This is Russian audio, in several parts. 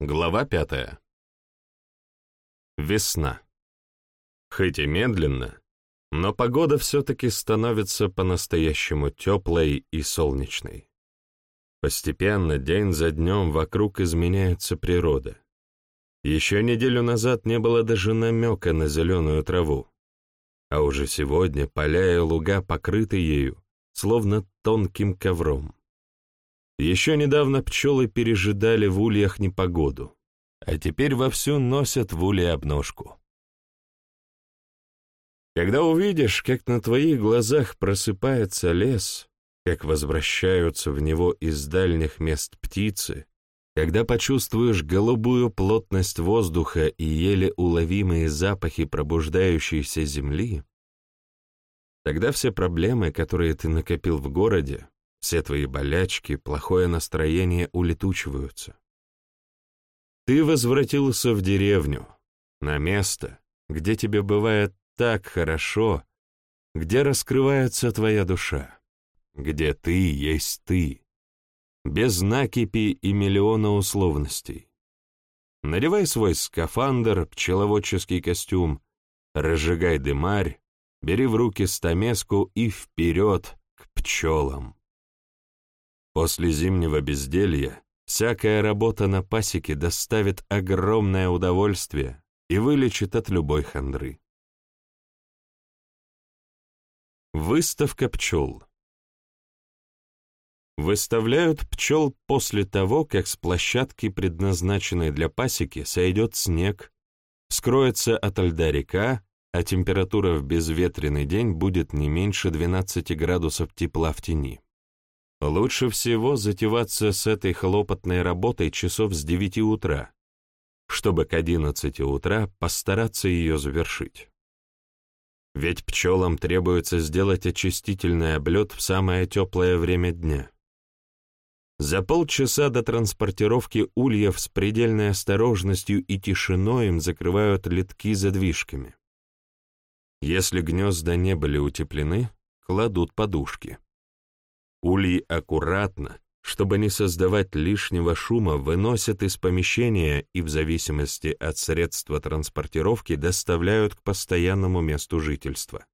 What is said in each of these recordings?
Глава пятая. Весна. Хоть и медленно, но погода все-таки становится по-настоящему теплой и солнечной. Постепенно, день за днем, вокруг изменяется природа. Еще неделю назад не было даже намека на зеленую траву, а уже сегодня поля и луга покрыты ею, словно тонким ковром. Еще недавно пчелы пережидали в ульях непогоду, а теперь вовсю носят в улье обножку. Когда увидишь, как на твоих глазах просыпается лес, как возвращаются в него из дальних мест птицы, когда почувствуешь голубую плотность воздуха и еле уловимые запахи пробуждающейся земли, тогда все проблемы, которые ты накопил в городе, все твои болячки, плохое настроение улетучиваются. Ты возвратился в деревню, на место, где тебе бывает так хорошо, где раскрывается твоя душа, где ты есть ты, без накипи и миллиона условностей. Надевай свой скафандр, пчеловодческий костюм, разжигай дымарь, бери в руки стамеску и вперед к пчелам. После зимнего безделья всякая работа на пасеке доставит огромное удовольствие и вылечит от любой хандры. Выставка пчел Выставляют пчел после того, как с площадки, предназначенной для пасеки, сойдет снег, скроется от льда река, а температура в безветренный день будет не меньше 12 градусов тепла в тени. Лучше всего затеваться с этой хлопотной работой часов с девяти утра, чтобы к одиннадцати утра постараться ее завершить. Ведь пчелам требуется сделать очистительный облет в самое теплое время дня. За полчаса до транспортировки ульев с предельной осторожностью и тишиной им закрывают литки задвижками. Если гнезда не были утеплены, кладут подушки. Ульи аккуратно, чтобы не создавать лишнего шума, выносят из помещения и в зависимости от средства транспортировки доставляют к постоянному месту жительства.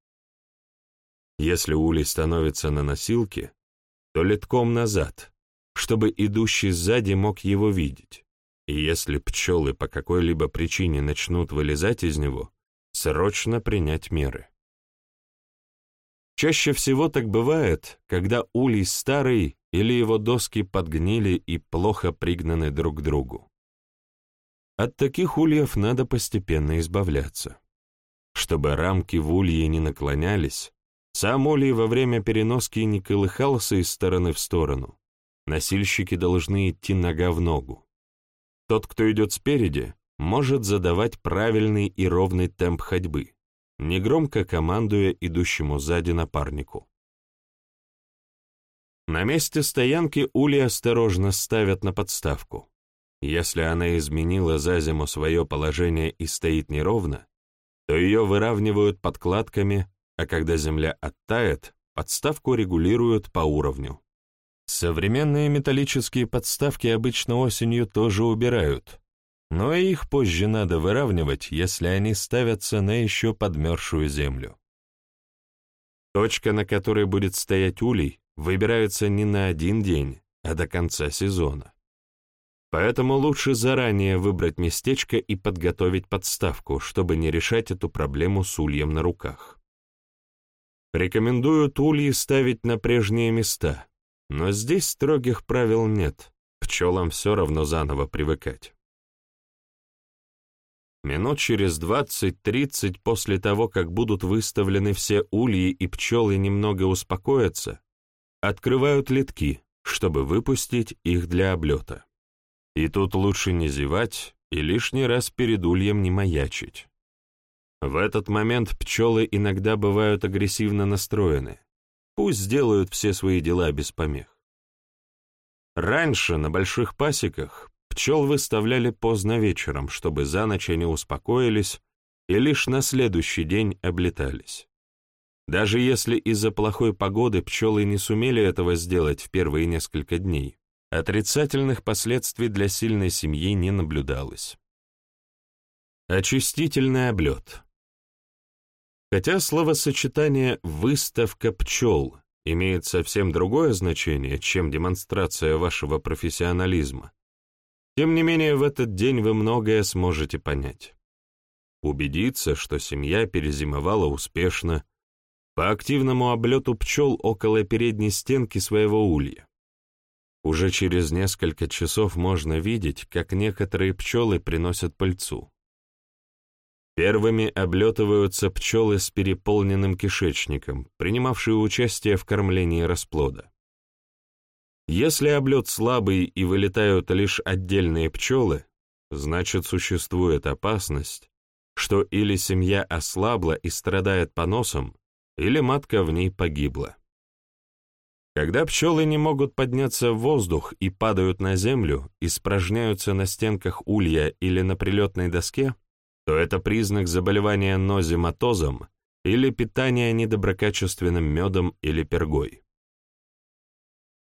Если улей становится на носилке, то литком назад, чтобы идущий сзади мог его видеть, и если пчелы по какой-либо причине начнут вылезать из него, срочно принять меры. Чаще всего так бывает, когда улей старый или его доски подгнили и плохо пригнаны друг к другу. От таких ульев надо постепенно избавляться. Чтобы рамки в улье не наклонялись, сам улей во время переноски не колыхался из стороны в сторону. Носильщики должны идти нога в ногу. Тот, кто идет спереди, может задавать правильный и ровный темп ходьбы негромко командуя идущему сзади напарнику. На месте стоянки ули осторожно ставят на подставку. Если она изменила за зиму свое положение и стоит неровно, то ее выравнивают подкладками, а когда земля оттает, подставку регулируют по уровню. Современные металлические подставки обычно осенью тоже убирают, но их позже надо выравнивать, если они ставятся на еще подмерзшую землю. Точка, на которой будет стоять улей, выбирается не на один день, а до конца сезона. Поэтому лучше заранее выбрать местечко и подготовить подставку, чтобы не решать эту проблему с ульем на руках. Рекомендую ульи ставить на прежние места, но здесь строгих правил нет, пчелам все равно заново привыкать. Минут через двадцать-тридцать после того, как будут выставлены все ульи и пчелы немного успокоятся, открывают литки, чтобы выпустить их для облета. И тут лучше не зевать и лишний раз перед ульем не маячить. В этот момент пчелы иногда бывают агрессивно настроены. Пусть сделают все свои дела без помех. Раньше на больших пасеках Пчел выставляли поздно вечером, чтобы за ночь они успокоились и лишь на следующий день облетались. Даже если из-за плохой погоды пчелы не сумели этого сделать в первые несколько дней, отрицательных последствий для сильной семьи не наблюдалось. Очистительный облет. Хотя словосочетание «выставка пчел» имеет совсем другое значение, чем демонстрация вашего профессионализма, тем не менее в этот день вы многое сможете понять. Убедиться, что семья перезимовала успешно, по активному облету пчел около передней стенки своего улья. Уже через несколько часов можно видеть, как некоторые пчелы приносят пыльцу. Первыми облетываются пчелы с переполненным кишечником, принимавшие участие в кормлении расплода. Если облет слабый и вылетают лишь отдельные пчелы, значит существует опасность, что или семья ослабла и страдает поносом, или матка в ней погибла. Когда пчелы не могут подняться в воздух и падают на землю, испражняются на стенках улья или на прилетной доске, то это признак заболевания нозематозом или питания недоброкачественным медом или пергой.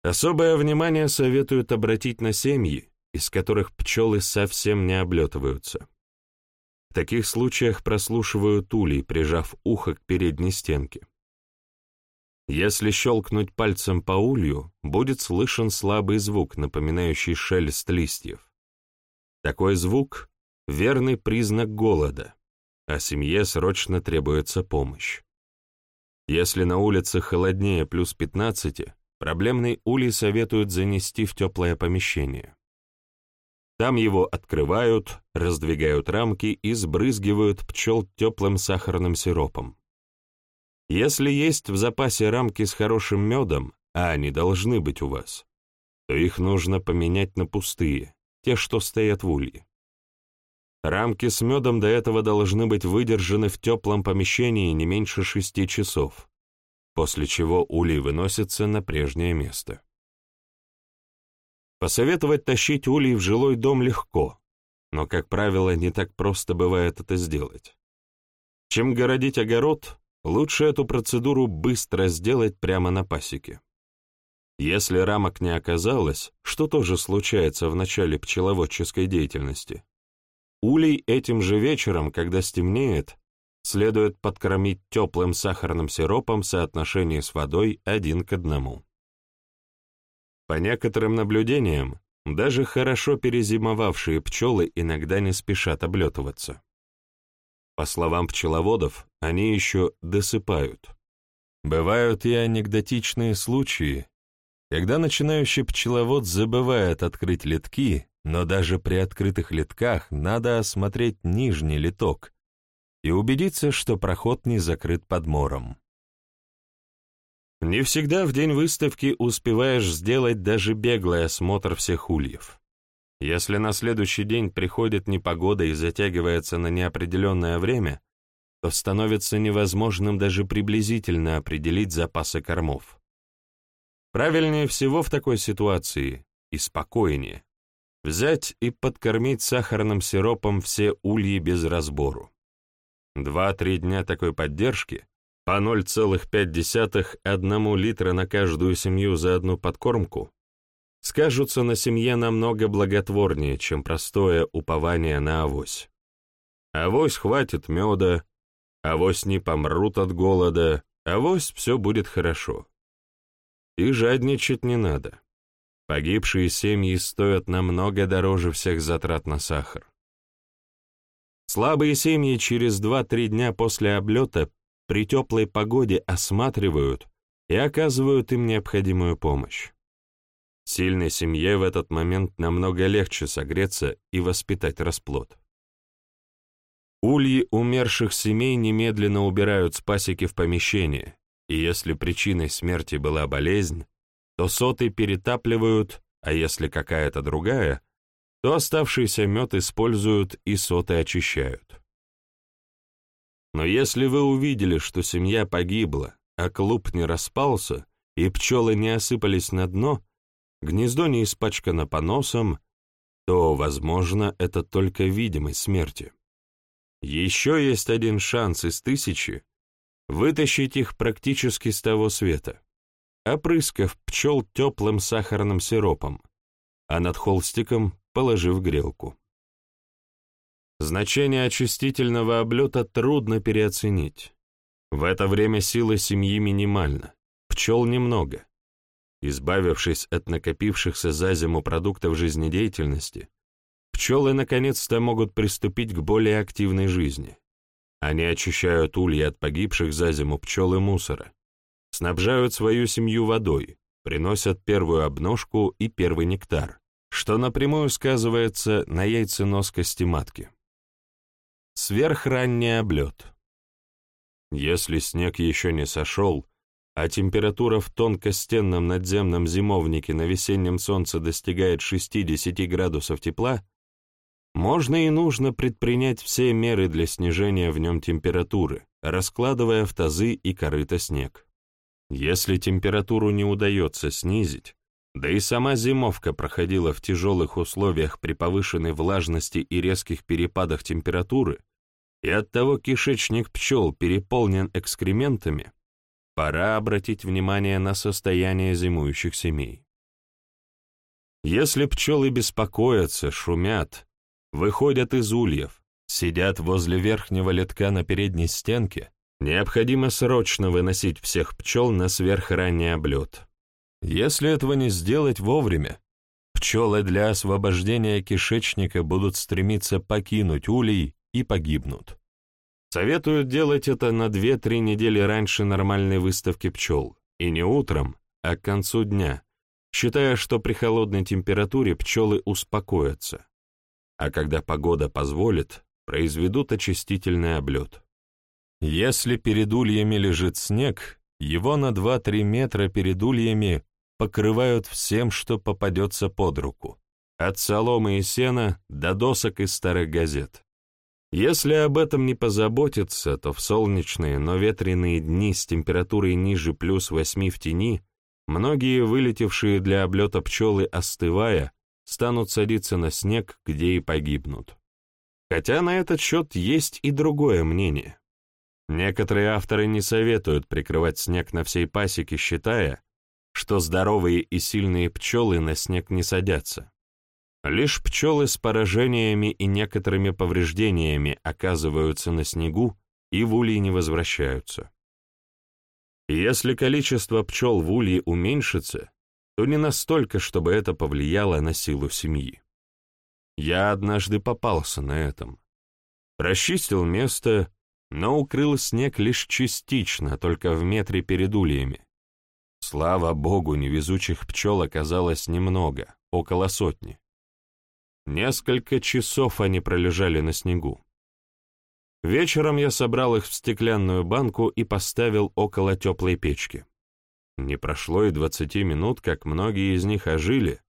Особое внимание советуют обратить на семьи, из которых пчелы совсем не облетываются. В таких случаях прослушивают улей, прижав ухо к передней стенке. Если щелкнуть пальцем по улью, будет слышен слабый звук, напоминающий шелест листьев. Такой звук — верный признак голода, а семье срочно требуется помощь. Если на улице холоднее плюс 15, проблемный улей советуют занести в теплое помещение. Там его открывают, раздвигают рамки и сбрызгивают пчел теплым сахарным сиропом. Если есть в запасе рамки с хорошим медом, а они должны быть у вас, то их нужно поменять на пустые, те, что стоят в улье. Рамки с медом до этого должны быть выдержаны в теплом помещении не меньше шести часов, после чего улей выносится на прежнее место. Посоветовать тащить улей в жилой дом легко, но, как правило, не так просто бывает это сделать. Чем городить огород, лучше эту процедуру быстро сделать прямо на пасеке. Если рамок не оказалось, что тоже случается в начале пчеловодческой деятельности, улей этим же вечером, когда стемнеет, следует подкормить теплым сахарным сиропом в соотношении с водой один к одному. По некоторым наблюдениям, даже хорошо перезимовавшие пчелы иногда не спешат облетываться. По словам пчеловодов, они еще досыпают. Бывают и анекдотичные случаи, когда начинающий пчеловод забывает открыть литки, но даже при открытых литках надо осмотреть нижний литок и убедиться, что проход не закрыт подмором. Не всегда в день выставки успеваешь сделать даже беглый осмотр всех ульев. Если на следующий день приходит непогода и затягивается на неопределенное время, то становится невозможным даже приблизительно определить запасы кормов. Правильнее всего в такой ситуации и спокойнее взять и подкормить сахарным сиропом все ульи без разбору. Два-три дня такой поддержки по 0,5-1 литра на каждую семью за одну подкормку, скажутся на семье намного благотворнее, чем простое упование на авось. Авось хватит меда, авось не помрут от голода, авось все будет хорошо. И жадничать не надо. Погибшие семьи стоят намного дороже всех затрат на сахар. Слабые семьи через 2-3 дня после облета при теплой погоде осматривают и оказывают им необходимую помощь. Сильной семье в этот момент намного легче согреться и воспитать расплод. Ульи умерших семей немедленно убирают с пасеки в помещение, и если причиной смерти была болезнь, то соты перетапливают, а если какая-то другая, то оставшийся мед используют и соты очищают. Но если вы увидели, что семья погибла, а клуб не распался, и пчелы не осыпались на дно, гнездо не испачкано поносом, то, возможно, это только видимость смерти. Еще есть один шанс из тысячи вытащить их практически с того света, опрыскав пчел теплым сахарным сиропом, а над холстиком положив грелку. Значение очистительного облета трудно переоценить. В это время сила семьи минимальна, пчел немного. Избавившись от накопившихся за зиму продуктов жизнедеятельности, пчелы наконец-то могут приступить к более активной жизни. Они очищают ульи от погибших за зиму пчел и мусора, снабжают свою семью водой, приносят первую обножку и первый нектар, что напрямую сказывается на яйценоскости матки. Сверхранний облет. Если снег еще не сошел, а температура в тонкостенном надземном зимовнике на весеннем солнце достигает 60 градусов тепла, можно и нужно предпринять все меры для снижения в нем температуры, раскладывая в тазы и корыто снег. Если температуру не удается снизить, да и сама зимовка проходила в тяжелых условиях при повышенной влажности и резких перепадах температуры, и оттого кишечник пчел переполнен экскрементами, пора обратить внимание на состояние зимующих семей. Если пчелы беспокоятся, шумят, выходят из ульев, сидят возле верхнего летка на передней стенке, необходимо срочно выносить всех пчел на сверхранний облет. Если этого не сделать вовремя, пчелы для освобождения кишечника будут стремиться покинуть улей и погибнут. Советуют делать это на 2-3 недели раньше нормальной выставки пчел, и не утром, а к концу дня, считая, что при холодной температуре пчелы успокоятся а когда погода позволит, произведут очистительный облет. Если перед ульями лежит снег, его на 2-3 метра перед ульями покрывают всем, что попадется под руку, от соломы и сена до досок из старых газет. Если об этом не позаботиться, то в солнечные, но ветреные дни с температурой ниже плюс 8 в тени, многие вылетевшие для облета пчелы, остывая, станут садиться на снег, где и погибнут. Хотя на этот счет есть и другое мнение. Некоторые авторы не советуют прикрывать снег на всей пасеке, считая, что здоровые и сильные пчелы на снег не садятся. Лишь пчелы с поражениями и некоторыми повреждениями оказываются на снегу и в ульи не возвращаются. если количество пчел в улье уменьшится, то не настолько, чтобы это повлияло на силу семьи. Я однажды попался на этом. Расчистил место, но укрыл снег лишь частично, только в метре перед ульями. Слава богу, невезучих пчел оказалось немного, около сотни. Несколько часов они пролежали на снегу. Вечером я собрал их в стеклянную банку и поставил около теплой печки. Не прошло и двадцати минут, как многие из них ожили,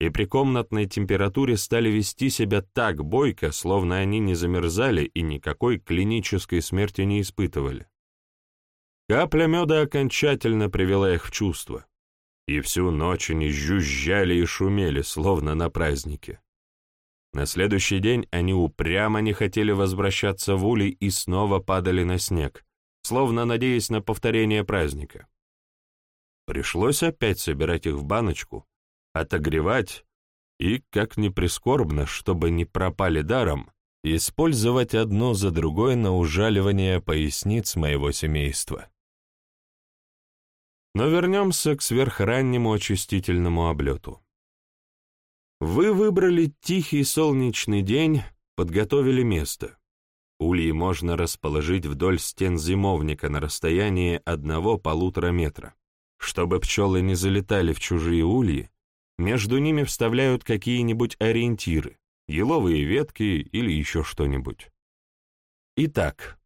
и при комнатной температуре стали вести себя так бойко, словно они не замерзали и никакой клинической смерти не испытывали. Капля меда окончательно привела их в чувство, и всю ночь они жужжали и шумели, словно на празднике. На следующий день они упрямо не хотели возвращаться в улей и снова падали на снег, словно надеясь на повторение праздника. Пришлось опять собирать их в баночку, отогревать и, как ни прискорбно, чтобы не пропали даром, использовать одно за другое на ужаливание поясниц моего семейства. Но вернемся к сверхраннему очистительному облету. Вы выбрали тихий солнечный день, подготовили место. Ульи можно расположить вдоль стен зимовника на расстоянии одного-полутора метра. Чтобы пчелы не залетали в чужие ульи, между ними вставляют какие-нибудь ориентиры, еловые ветки или еще что-нибудь. Итак,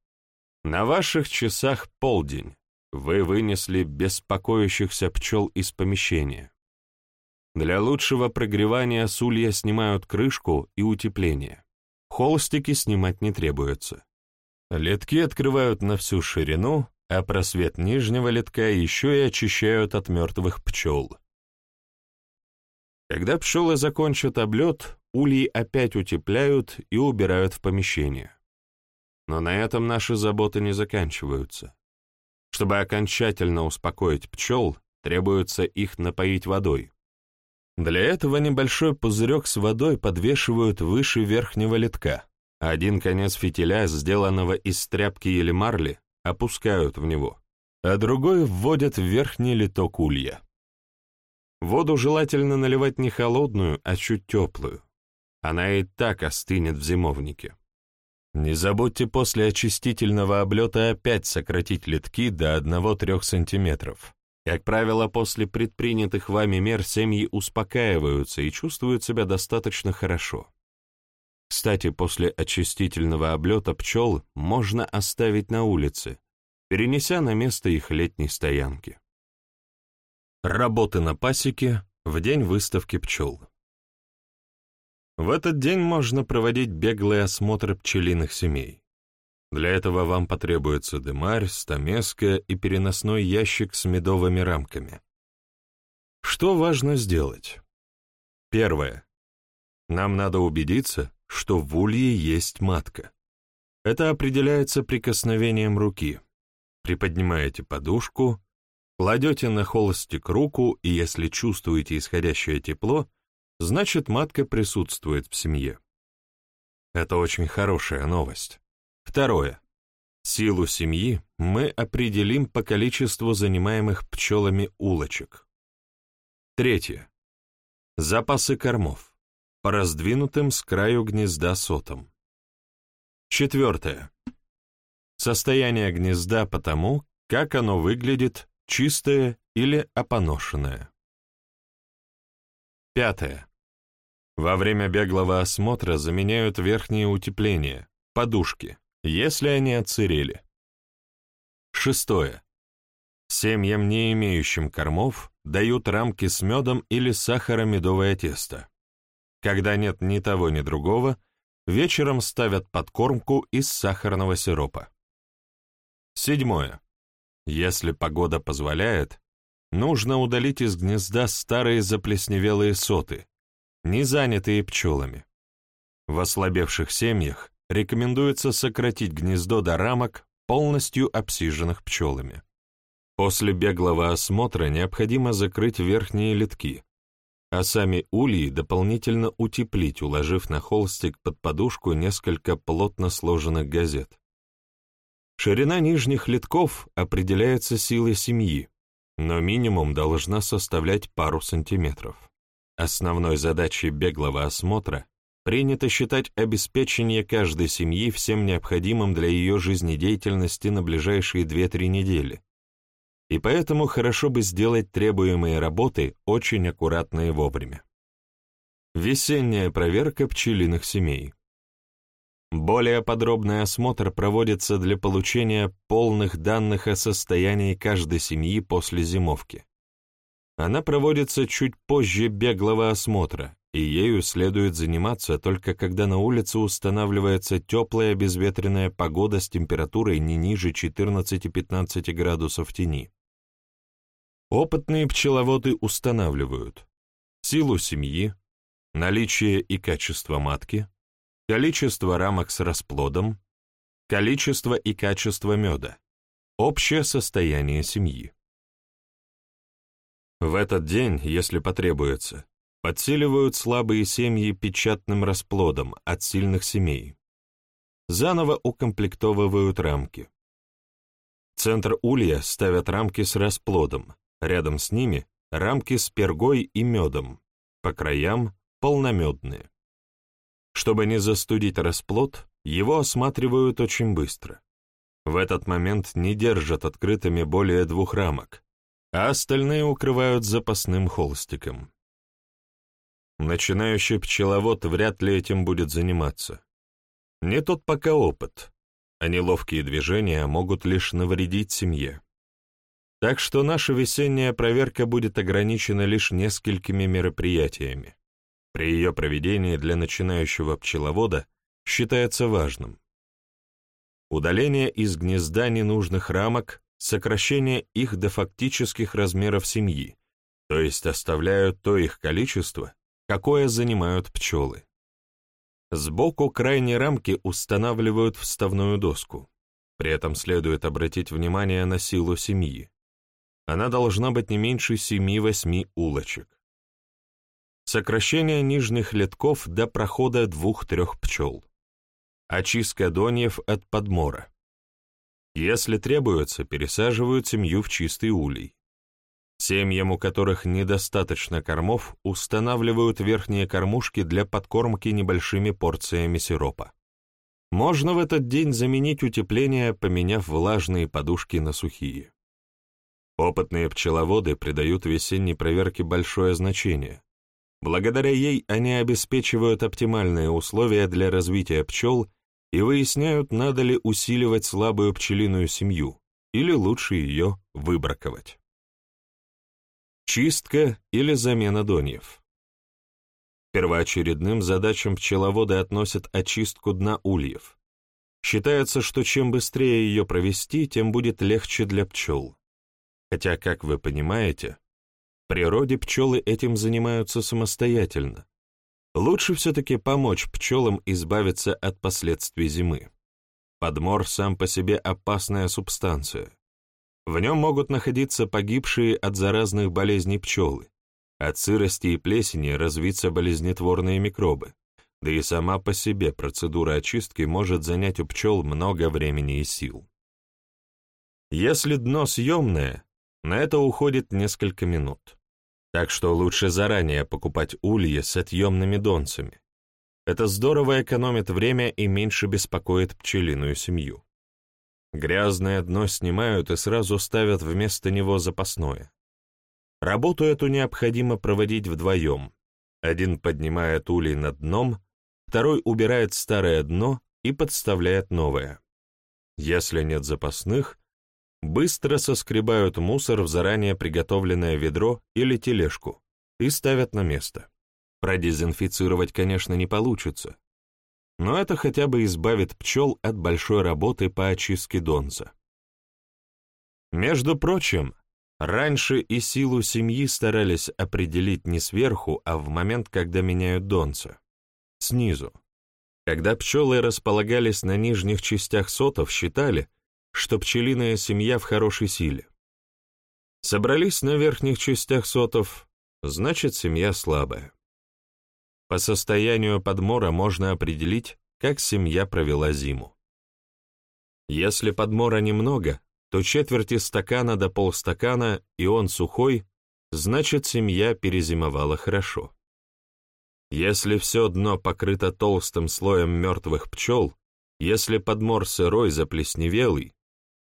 на ваших часах полдень. Вы вынесли беспокоящихся пчел из помещения. Для лучшего прогревания с улья снимают крышку и утепление. Холстики снимать не требуется. Летки открывают на всю ширину, а просвет нижнего литка еще и очищают от мертвых пчел. Когда пчелы закончат облет, ульи опять утепляют и убирают в помещение. Но на этом наши заботы не заканчиваются. Чтобы окончательно успокоить пчел, требуется их напоить водой. Для этого небольшой пузырек с водой подвешивают выше верхнего литка, один конец фитиля, сделанного из тряпки или марли, опускают в него, а другой вводят в верхний литок улья. Воду желательно наливать не холодную, а чуть теплую. Она и так остынет в зимовнике. Не забудьте после очистительного облета опять сократить литки до 1-3 см. Как правило, после предпринятых вами мер семьи успокаиваются и чувствуют себя достаточно хорошо. Кстати, после очистительного облета пчел можно оставить на улице, перенеся на место их летней стоянки. Работы на пасеке в день выставки пчел. В этот день можно проводить беглый осмотр пчелиных семей. Для этого вам потребуется дымарь, стамеска и переносной ящик с медовыми рамками. Что важно сделать? Первое. Нам надо убедиться, что в улье есть матка. Это определяется прикосновением руки. Приподнимаете подушку, кладете на холстик руку, и если чувствуете исходящее тепло, значит матка присутствует в семье. Это очень хорошая новость. Второе. Силу семьи мы определим по количеству занимаемых пчелами улочек. Третье. Запасы кормов. По раздвинутым с краю гнезда сотам. Четвертое. Состояние гнезда по тому, как оно выглядит, чистое или опоношенное. Пятое. Во время беглого осмотра заменяют верхние утепления, подушки, если они отсырели. Шестое. Семьям, не имеющим кормов, дают рамки с медом или сахаро-медовое тесто. Когда нет ни того, ни другого, вечером ставят подкормку из сахарного сиропа. Седьмое. Если погода позволяет, нужно удалить из гнезда старые заплесневелые соты, не занятые пчелами. В ослабевших семьях рекомендуется сократить гнездо до рамок, полностью обсиженных пчелами. После беглого осмотра необходимо закрыть верхние литки, а сами ульи дополнительно утеплить, уложив на холстик под подушку несколько плотно сложенных газет. Ширина нижних литков определяется силой семьи, но минимум должна составлять пару сантиметров. Основной задачей беглого осмотра принято считать обеспечение каждой семьи всем необходимым для ее жизнедеятельности на ближайшие 2-3 недели. И поэтому хорошо бы сделать требуемые работы очень аккуратно и вовремя. Весенняя проверка пчелиных семей. Более подробный осмотр проводится для получения полных данных о состоянии каждой семьи после зимовки. Она проводится чуть позже беглого осмотра, и ею следует заниматься только когда на улице устанавливается теплая безветренная погода с температурой не ниже 14-15 градусов тени. Опытные пчеловоды устанавливают силу семьи, наличие и качество матки, количество рамок с расплодом, количество и качество меда, общее состояние семьи. В этот день, если потребуется, подсиливают слабые семьи печатным расплодом от сильных семей. Заново укомплектовывают рамки. Центр улья ставят рамки с расплодом, рядом с ними рамки с пергой и медом, по краям полномедные. Чтобы не застудить расплод, его осматривают очень быстро. В этот момент не держат открытыми более двух рамок, а остальные укрывают запасным холстиком. Начинающий пчеловод вряд ли этим будет заниматься. Не тот пока опыт, а неловкие движения могут лишь навредить семье. Так что наша весенняя проверка будет ограничена лишь несколькими мероприятиями. При ее проведении для начинающего пчеловода считается важным. Удаление из гнезда ненужных рамок, сокращение их до фактических размеров семьи, то есть оставляют то их количество, какое занимают пчелы. Сбоку крайней рамки устанавливают вставную доску. При этом следует обратить внимание на силу семьи. Она должна быть не меньше 7-8 улочек. сокращение нижних литков до прохода двух-трех пчел, очистка доньев от подмора. Если требуется, пересаживают семью в чистый улей. Семьям, у которых недостаточно кормов, устанавливают верхние кормушки для подкормки небольшими порциями сиропа. Можно в этот день заменить утепление, поменяв влажные подушки на сухие. Опытные пчеловоды придают весенней проверке большое значение. Благодаря ей они обеспечивают оптимальные условия для развития пчел и выясняют, надо ли усиливать слабую пчелиную семью или лучше ее выбраковать. Чистка или замена доньев. Первоочередным задачам пчеловоды относят очистку дна ульев. Считается, что чем быстрее ее провести, тем будет легче для пчел. Хотя, как вы понимаете, в природе пчелы этим занимаются самостоятельно. Лучше все-таки помочь пчелам избавиться от последствий зимы. Подмор сам по себе опасная субстанция. В нем могут находиться погибшие от заразных болезней пчелы, от сырости и плесени развиться болезнетворные микробы, да и сама по себе процедура очистки может занять у пчел много времени и сил. Если дно съемное, на это уходит несколько минут. Так что лучше заранее покупать ульи с отъемными донцами. Это здорово экономит время и меньше беспокоит пчелиную семью. Грязное дно снимают и сразу ставят вместо него запасное. Работу эту необходимо проводить вдвоем. Один поднимает улей над дном, второй убирает старое дно и подставляет новое. Если нет запасных, быстро соскребают мусор в заранее приготовленное ведро или тележку и ставят на место. Продезинфицировать, конечно, не получится, но это хотя бы избавит пчел от большой работы по очистке донца. Между прочим, раньше и силу семьи старались определить не сверху, а в момент, когда меняют донца. Снизу. Когда пчелы располагались на нижних частях сотов, считали, что пчелиная семья в хорошей силе. Собрались на верхних частях сотов, значит, семья слабая. По состоянию подмора можно определить, как семья провела зиму. Если подмора немного, то четверти стакана до полстакана, и он сухой, значит, семья перезимовала хорошо. Если все дно покрыто толстым слоем мертвых пчел, если подмор сырой, заплесневелый,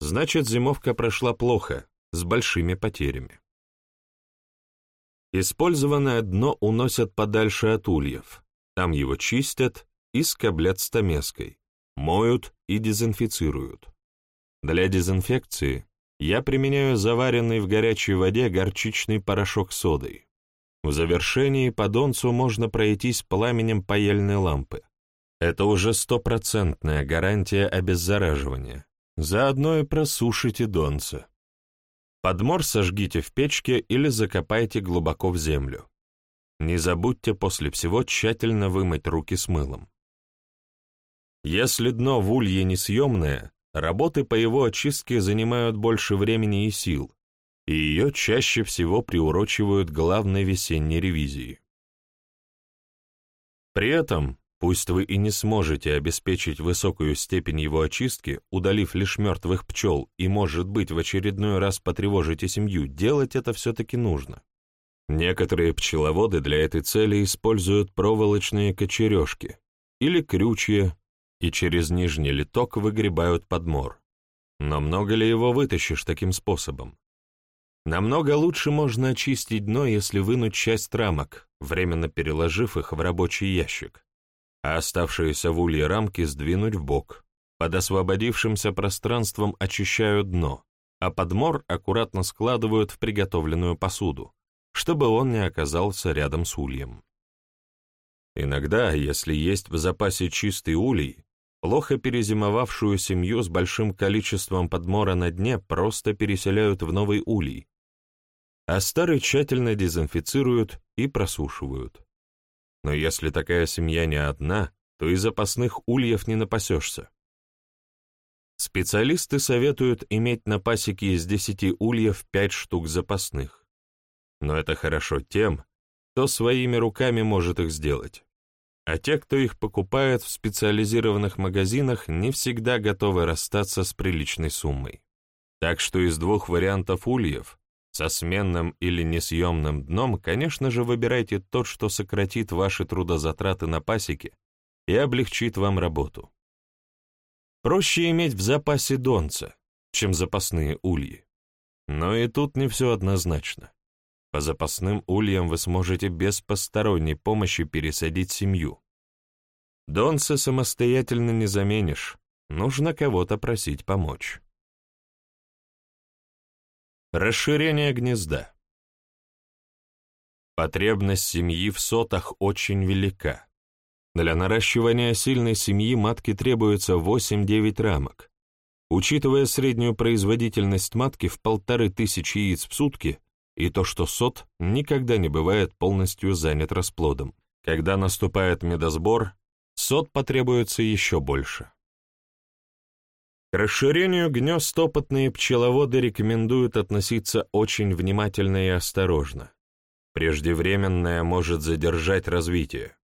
значит, зимовка прошла плохо, с большими потерями. Использованное дно уносят подальше от ульев. Там его чистят и скоблят стамеской, моют и дезинфицируют. Для дезинфекции я применяю заваренный в горячей воде горчичный порошок содой. В завершении по донцу можно пройтись пламенем паяльной лампы. Это уже стопроцентная гарантия обеззараживания. Заодно и просушите донца. Подмор сожгите в печке или закопайте глубоко в землю. Не забудьте после всего тщательно вымыть руки с мылом. Если дно в улье несъемное, работы по его очистке занимают больше времени и сил, и ее чаще всего приурочивают главной весенней ревизии. При этом Пусть вы и не сможете обеспечить высокую степень его очистки, удалив лишь мертвых пчел, и, может быть, в очередной раз потревожите семью, делать это все-таки нужно. Некоторые пчеловоды для этой цели используют проволочные кочережки или крючья и через нижний литок выгребают подмор. Но много ли его вытащишь таким способом? Намного лучше можно очистить дно, если вынуть часть рамок, временно переложив их в рабочий ящик а оставшиеся в улье рамки сдвинуть в бок. Под освободившимся пространством очищают дно, а подмор аккуратно складывают в приготовленную посуду, чтобы он не оказался рядом с ульем. Иногда, если есть в запасе чистый улей, плохо перезимовавшую семью с большим количеством подмора на дне просто переселяют в новый улей, а старый тщательно дезинфицируют и просушивают. Но если такая семья не одна, то и запасных ульев не напасешься. Специалисты советуют иметь на пасеке из 10 ульев 5 штук запасных. Но это хорошо тем, кто своими руками может их сделать. А те, кто их покупает в специализированных магазинах, не всегда готовы расстаться с приличной суммой. Так что из двух вариантов ульев, со сменным или несъемным дном, конечно же, выбирайте тот, что сократит ваши трудозатраты на пасеке и облегчит вам работу. Проще иметь в запасе донца, чем запасные ульи. Но и тут не все однозначно. По запасным ульям вы сможете без посторонней помощи пересадить семью. Донца самостоятельно не заменишь, нужно кого-то просить помочь. Расширение гнезда. Потребность семьи в сотах очень велика. Для наращивания сильной семьи матки требуется 8-9 рамок. Учитывая среднюю производительность матки в полторы тысячи яиц в сутки и то, что сот никогда не бывает полностью занят расплодом, когда наступает медосбор, сот потребуется еще больше. К расширению гнезд опытные пчеловоды рекомендуют относиться очень внимательно и осторожно. Преждевременное может задержать развитие.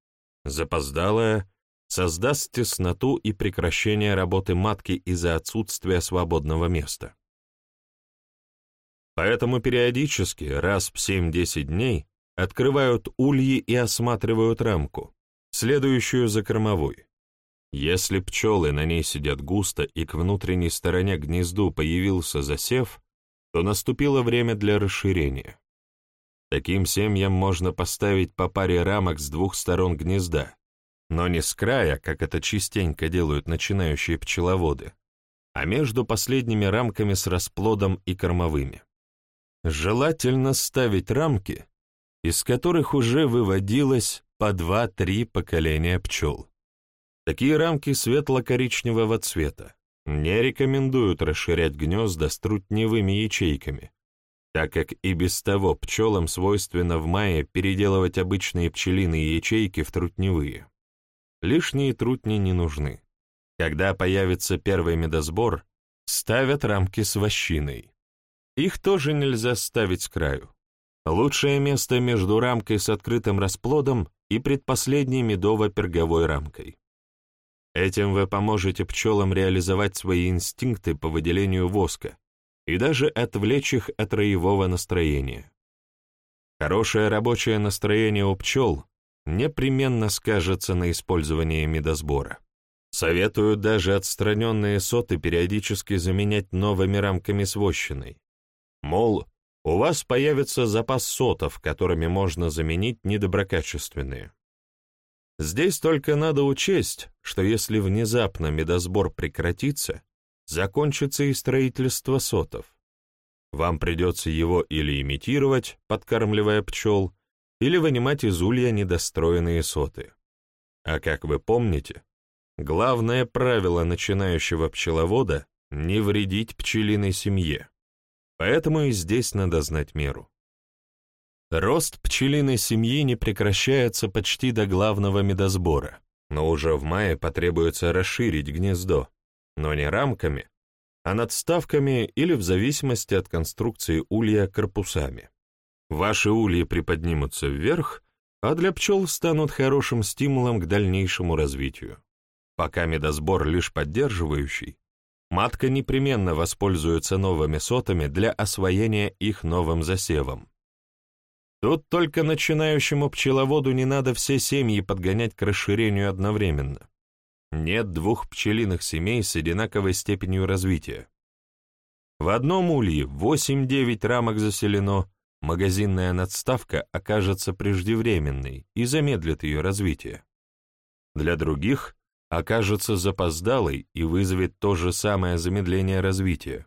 Запоздалое создаст тесноту и прекращение работы матки из-за отсутствия свободного места. Поэтому периодически, раз в 7-10 дней, открывают ульи и осматривают рамку, следующую за кормовой. Если пчелы на ней сидят густо и к внутренней стороне гнезду появился засев, то наступило время для расширения. Таким семьям можно поставить по паре рамок с двух сторон гнезда, но не с края, как это частенько делают начинающие пчеловоды, а между последними рамками с расплодом и кормовыми. Желательно ставить рамки, из которых уже выводилось по 2-3 поколения пчел. Такие рамки светло-коричневого цвета. Не рекомендуют расширять гнезда с трутневыми ячейками, так как и без того пчелам свойственно в мае переделывать обычные пчелиные ячейки в трутневые. Лишние трутни не нужны. Когда появится первый медосбор, ставят рамки с вощиной. Их тоже нельзя ставить с краю. Лучшее место между рамкой с открытым расплодом и предпоследней медово-перговой рамкой. Этим вы поможете пчелам реализовать свои инстинкты по выделению воска, и даже отвлечь их от роевого настроения. Хорошее рабочее настроение у пчел непременно скажется на использовании медосбора. Советую даже отстраненные соты периодически заменять новыми рамками с вощиной. Мол, у вас появится запас сотов, которыми можно заменить недоброкачественные. Здесь только надо учесть, что если внезапно медосбор прекратится, закончится и строительство сотов. Вам придется его или имитировать, подкармливая пчел, или вынимать из улья недостроенные соты. А как вы помните, главное правило начинающего пчеловода — не вредить пчелиной семье. Поэтому и здесь надо знать меру. Рост пчелиной семьи не прекращается почти до главного медосбора, но уже в мае потребуется расширить гнездо, но не рамками, а надставками или в зависимости от конструкции улья корпусами. Ваши ульи приподнимутся вверх, а для пчел станут хорошим стимулом к дальнейшему развитию. Пока медосбор лишь поддерживающий, матка непременно воспользуется новыми сотами для освоения их новым засевом. Тут только начинающему пчеловоду не надо все семьи подгонять к расширению одновременно. Нет двух пчелиных семей с одинаковой степенью развития. В одном улье 8-9 рамок заселено, магазинная надставка окажется преждевременной и замедлит ее развитие. Для других окажется запоздалой и вызовет то же самое замедление развития.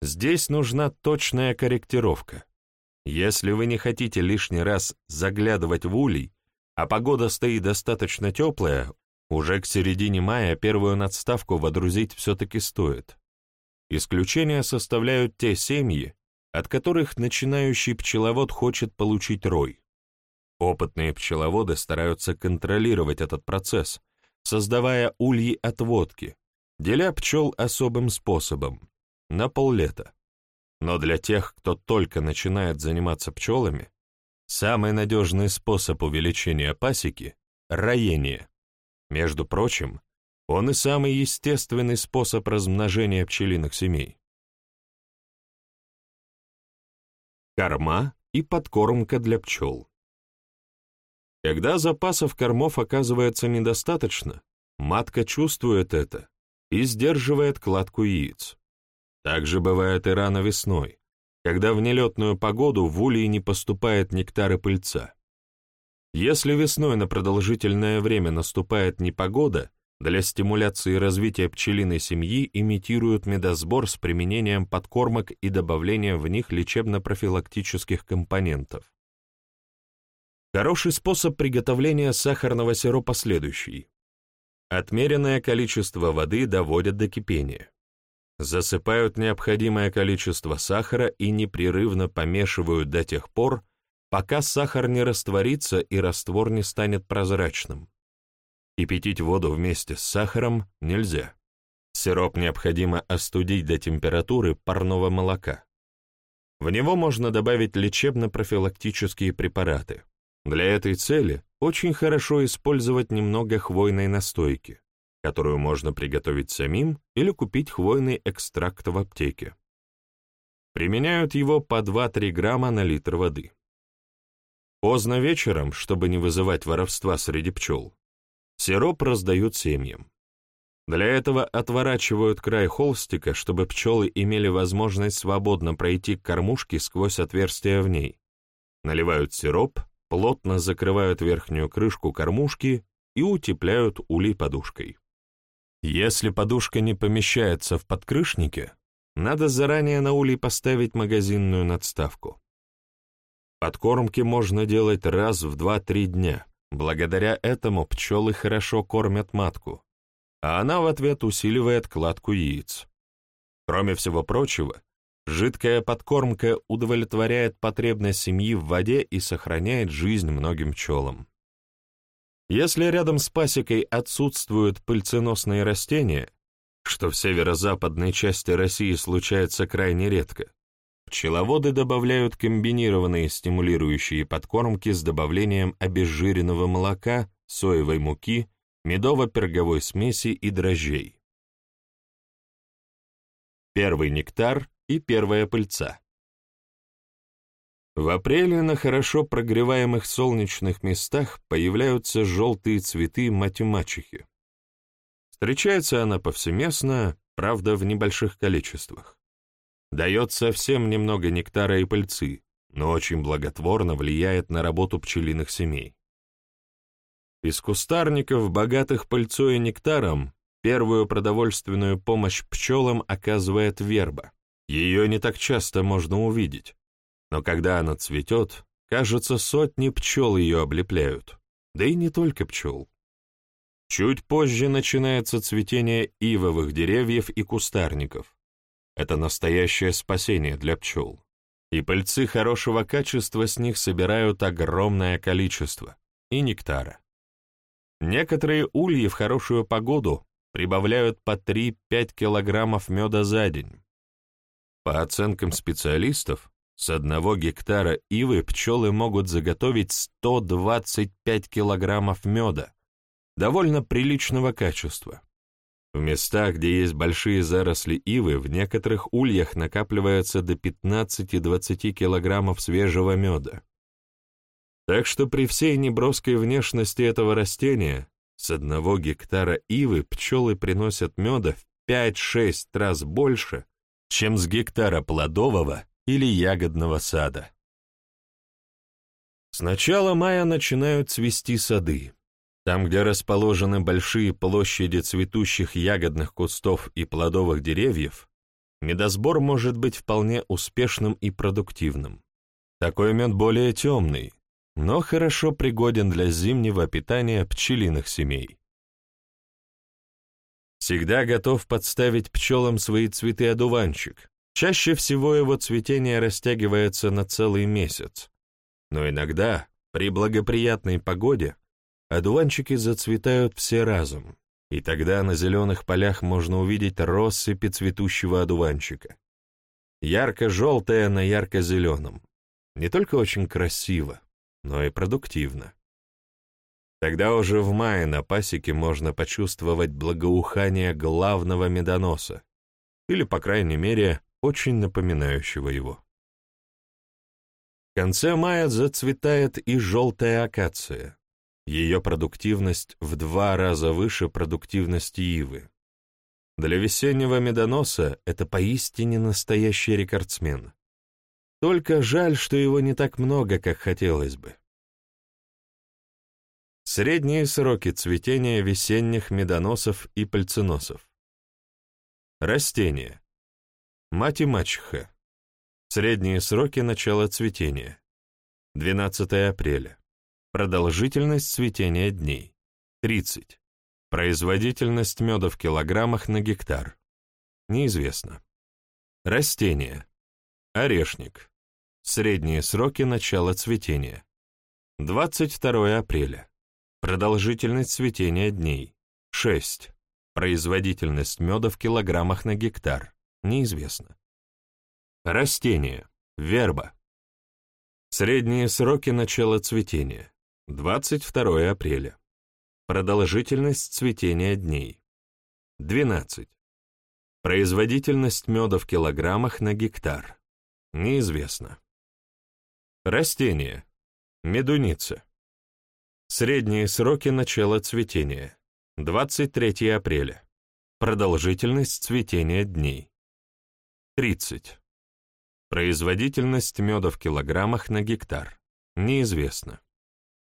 Здесь нужна точная корректировка. Если вы не хотите лишний раз заглядывать в улей, а погода стоит достаточно теплая, уже к середине мая первую надставку водрузить все-таки стоит. Исключения составляют те семьи, от которых начинающий пчеловод хочет получить рой. Опытные пчеловоды стараются контролировать этот процесс, создавая ульи отводки, деля пчел особым способом, на поллета. Но для тех, кто только начинает заниматься пчелами, Самый надежный способ увеличения пасеки – роение. Между прочим, он и самый естественный способ размножения пчелиных семей. Корма и подкормка для пчел. Когда запасов кормов оказывается недостаточно, матка чувствует это и сдерживает кладку яиц. Так же бывает и рано весной, когда в нелетную погоду в улей не поступает нектар и пыльца. Если весной на продолжительное время наступает непогода, для стимуляции развития пчелиной семьи имитируют медосбор с применением подкормок и добавлением в них лечебно-профилактических компонентов. Хороший способ приготовления сахарного сиропа следующий. Отмеренное количество воды доводят до кипения. Засыпают необходимое количество сахара и непрерывно помешивают до тех пор, пока сахар не растворится и раствор не станет прозрачным. Кипятить воду вместе с сахаром нельзя. Сироп необходимо остудить до температуры парного молока. В него можно добавить лечебно-профилактические препараты. Для этой цели очень хорошо использовать немного хвойной настойки, которую можно приготовить самим или купить хвойный экстракт в аптеке. Применяют его по 2-3 грамма на литр воды. Поздно вечером, чтобы не вызывать воровства среди пчел, Сироп раздают семьям. Для этого отворачивают край холстика, чтобы пчелы имели возможность свободно пройти к кормушке сквозь отверстия в ней. Наливают сироп, плотно закрывают верхнюю крышку кормушки и утепляют улей подушкой. Если подушка не помещается в подкрышнике, надо заранее на улей поставить магазинную надставку. Подкормки можно делать раз в 2-3 дня. Благодаря этому пчелы хорошо кормят матку, а она в ответ усиливает кладку яиц. Кроме всего прочего, жидкая подкормка удовлетворяет потребность семьи в воде и сохраняет жизнь многим пчелам. Если рядом с пасекой отсутствуют пыльценосные растения, что в северо-западной части России случается крайне редко, Пчеловоды добавляют комбинированные стимулирующие подкормки с добавлением обезжиренного молока, соевой муки, медово-перговой смеси и дрожжей. Первый нектар и первая пыльца. В апреле на хорошо прогреваемых солнечных местах появляются желтые цветы мать-мачехи. Встречается она повсеместно, правда, в небольших количествах дает совсем немного нектара и пыльцы, но очень благотворно влияет на работу пчелиных семей. Из кустарников, богатых пыльцой и нектаром, первую продовольственную помощь пчелам оказывает верба. Ее не так часто можно увидеть, но когда она цветет, кажется, сотни пчел ее облепляют, да и не только пчел. Чуть позже начинается цветение ивовых деревьев и кустарников, это настоящее спасение для пчел. И пыльцы хорошего качества с них собирают огромное количество, и нектара. Некоторые ульи в хорошую погоду прибавляют по 3-5 килограммов меда за день. По оценкам специалистов, с одного гектара ивы пчелы могут заготовить 125 килограммов меда, довольно приличного качества. В местах, где есть большие заросли ивы, в некоторых ульях накапливается до 15-20 килограммов свежего меда. Так что при всей неброской внешности этого растения с одного гектара ивы пчелы приносят меда в 5-6 раз больше, чем с гектара плодового или ягодного сада. С начала мая начинают цвести сады. Там, где расположены большие площади цветущих ягодных кустов и плодовых деревьев, медосбор может быть вполне успешным и продуктивным. Такой мед более темный, но хорошо пригоден для зимнего питания пчелиных семей. Всегда готов подставить пчелам свои цветы одуванчик. Чаще всего его цветение растягивается на целый месяц. Но иногда, при благоприятной погоде, одуванчики зацветают все разом, и тогда на зеленых полях можно увидеть россыпи цветущего одуванчика. Ярко-желтое на ярко-зеленом. Не только очень красиво, но и продуктивно. Тогда уже в мае на пасеке можно почувствовать благоухание главного медоноса, или, по крайней мере, очень напоминающего его. В конце мая зацветает и желтая акация. Ее продуктивность в два раза выше продуктивности ивы. Для весеннего медоноса это поистине настоящий рекордсмен. Только жаль, что его не так много, как хотелось бы. Средние сроки цветения весенних медоносов и пальциносов. Растения. Мать и мачеха. Средние сроки начала цветения. 12 апреля. Продолжительность цветения дней. 30. Производительность меда в килограммах на гектар. Неизвестно. Растения. Орешник. Средние сроки начала цветения. 22 апреля. Продолжительность цветения дней. 6. Производительность меда в килограммах на гектар. Неизвестно. Растения. Верба. Средние сроки начала цветения. 22 апреля. Продолжительность цветения дней. 12. Производительность меда в килограммах на гектар. Неизвестно. Растения. Медуница. Средние сроки начала цветения. 23 апреля. Продолжительность цветения дней. 30. Производительность меда в килограммах на гектар. Неизвестно.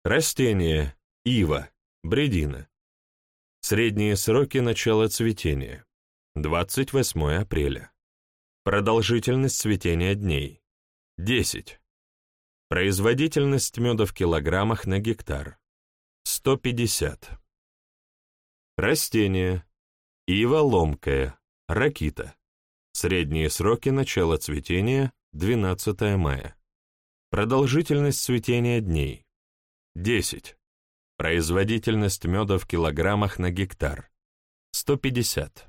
Растения. Ива. Бредина. Средние сроки начала цветения. 28 апреля. Продолжительность цветения дней. 10. Производительность меда в килограммах на гектар. 150. Растения. Ива ломкая. Ракита. Средние сроки начала цветения – 12 мая. Продолжительность цветения дней 10. Производительность меда в килограммах на гектар. 150.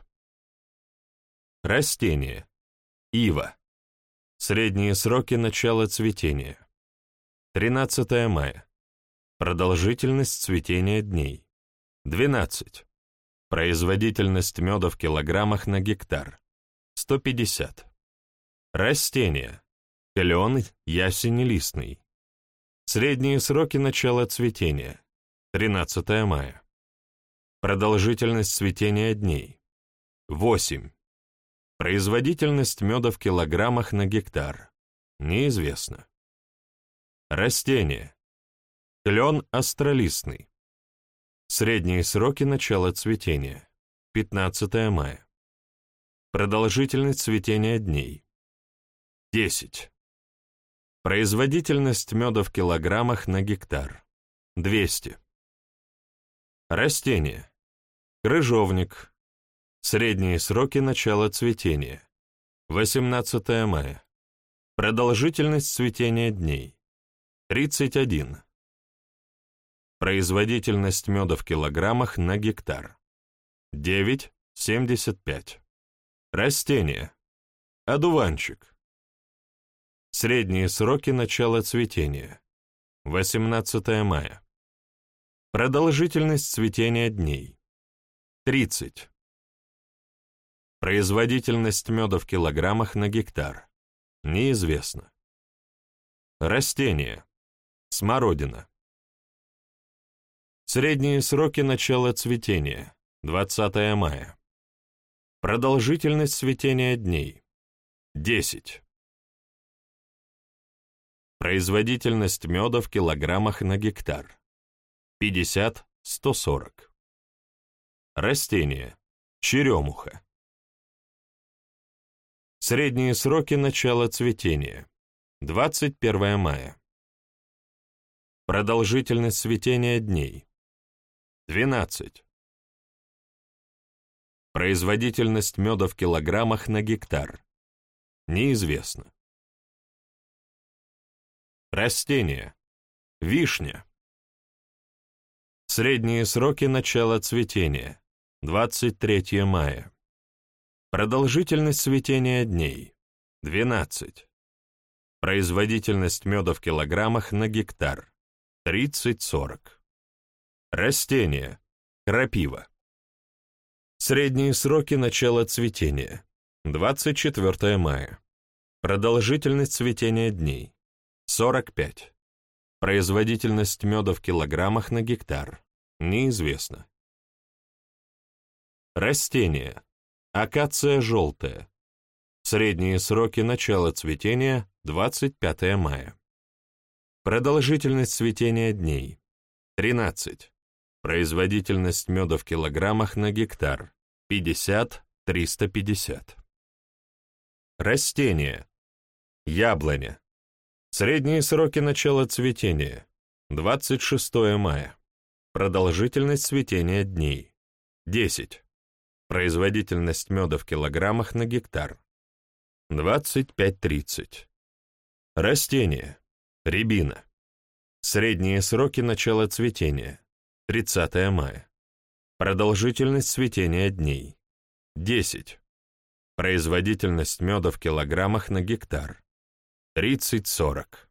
Растения. Ива. Средние сроки начала цветения. 13 мая. Продолжительность цветения дней. 12. Производительность меда в килограммах на гектар. 150. Растения. Клен ясенелистный. Средние сроки начала цветения. 13 мая. Продолжительность цветения дней. 8. Производительность меда в килограммах на гектар. Неизвестно. Растения. Клен астролистный. Средние сроки начала цветения. 15 мая. Продолжительность цветения дней. 10. Производительность меда в килограммах на гектар. 200. Растения. Крыжовник. Средние сроки начала цветения. 18 мая. Продолжительность цветения дней. 31. Производительность меда в килограммах на гектар. 9,75. Растения. Одуванчик. Средние сроки начала цветения. 18 мая. Продолжительность цветения дней. 30. Производительность меда в килограммах на гектар. Неизвестно. Растения. Смородина. Средние сроки начала цветения. 20 мая. Продолжительность цветения дней. 10. Производительность меда в килограммах на гектар. 50-140. Растения. Черемуха. Средние сроки начала цветения. 21 мая. Продолжительность цветения дней. 12. Производительность меда в килограммах на гектар. Неизвестно. Растения. Вишня. Средние сроки начала цветения. 23 мая. Продолжительность цветения дней. 12. Производительность меда в килограммах на гектар. 30-40. Растения. Крапива. Средние сроки начала цветения. 24 мая. Продолжительность цветения дней. 45. Производительность меда в килограммах на гектар. Неизвестно. Растения. Акация желтая. Средние сроки начала цветения – 25 мая. Продолжительность цветения дней – 13. Производительность меда в килограммах на гектар – 50-350. Растения. Яблоня. Средние сроки начала цветения – 26 мая. Продолжительность цветения дней – 10. Производительность меда в килограммах на гектар – 25-30. Растения. Рябина. Средние сроки начала цветения – 30 мая. Продолжительность цветения дней – 10. Производительность меда в килограммах на гектар – 30-40.